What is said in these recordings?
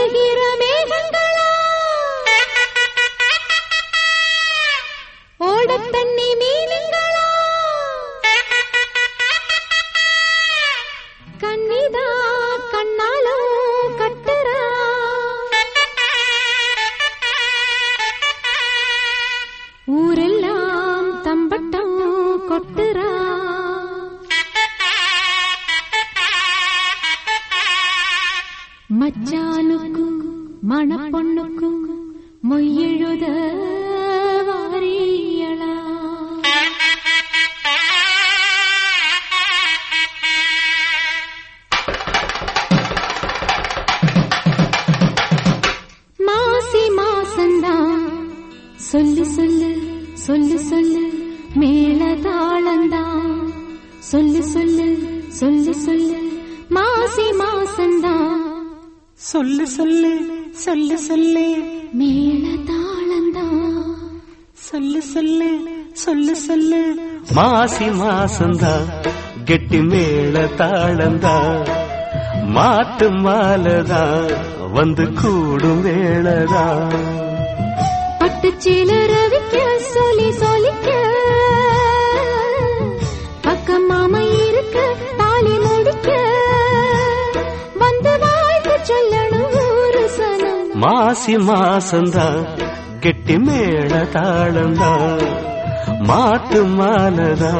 ஓடுகிற மேகங்களா? ஓடத் மீனுங்களா? கண்ணிதா கண்ணாலும் கட்டுறா மச்சானுக்கும் மணப்பொண்ணுக்கும் மொய்யெழுத வாரியளா மாசி மாசந்தான் சொல்லு சொல்லு சொல்லு சொல்லு மேல தாளந்தான் சொல்லு சொல்லு சொல்லு சொல்லு மாசி மாசந்தான் சொல்லு சொல்லு சொல்லு சொல்லு. மேல தாளந்தான் சொல்லு சொல்லு சொல்லு சொல்லு. மாசி மாசந்தா கெட்டி மேல தாளந்தா மாட்டு மாலதா வந்து கூடும் வேளதா பட்டுச்சீல ரவிக்க மாசி மாசந்தா கெட்டி மேல தாளந்தா மாட்டு மாலதா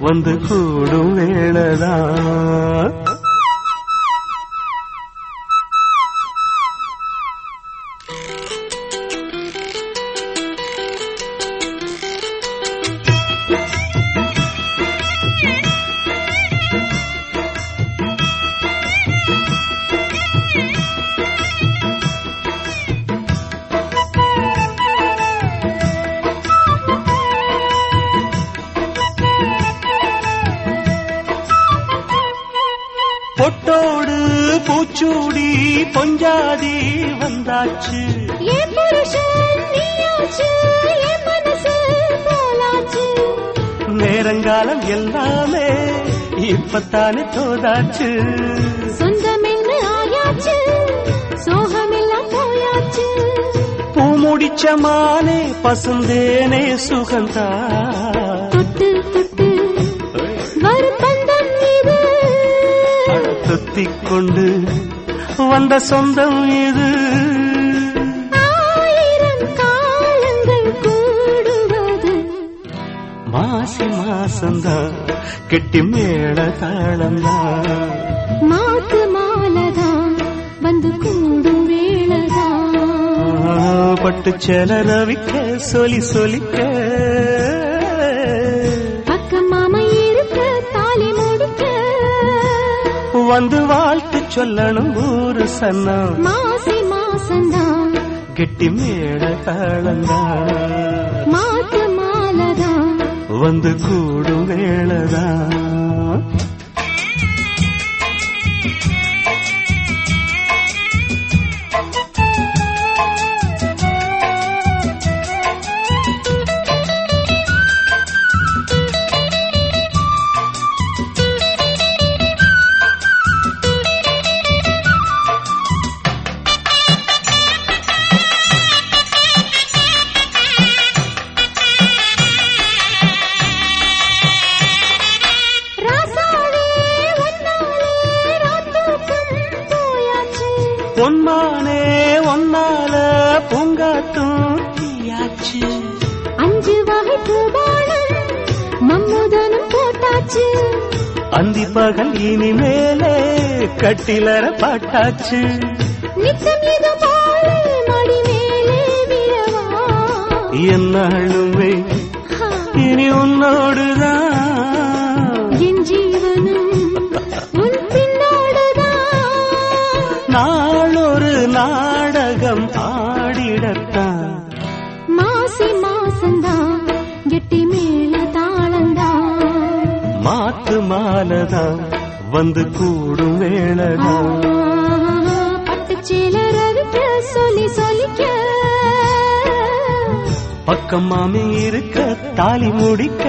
வந்து கூடும் வேளதா. பொட்டோடு பூச்சூடி பொஞ்சாதி வந்தாச்சு. என் புருஷன் நீயாச்சு என் மனசு போலாச்சு. நேரங்காலம் எல்லாமே இப்பத்தானே தோதாச்சு. சொந்தமென்னு ஆயாச்சு சோகமெல்லாம் போயாச்சு. பூ முடிச்ச மானே பசுந்தேனே சுகந்தா. கொண்டு வந்த சொந்தம் இது. மாசி மாசந்தா கெட்டி மேள தாளந்தா. மாத்து மாலதான் வந்து கூடும் வேளதான் பட்டு செல ரவிக்க சொலி சொலிக்க. வந்து வாழ்த்து சொல்லணும் ஊரு சன்னம் மாசி மாசந்தான் கெட்டி மேள தாளந்தா மாத்து மாலதான் வந்து கூடும் வேளதா பொன்மானே ஒன்னால பூங்காட்டும். தீயாச்சு. அஞ்சு வகை பூபாலம் மம்முதனும் போட்டாச்சு. அந்தி பகல் இனிமேலே கட்டிலற பாட்டாச்சு. நித்தம் இது போல மடி மேலே விரவா என்னாலுமே இனி உன்னோடுதான் மாலதான் வந்து கூடும் வேளதான் சொல்லி சொல்லிக்க. பக்கம் மாமி இருக்க தாலி முடிக்க.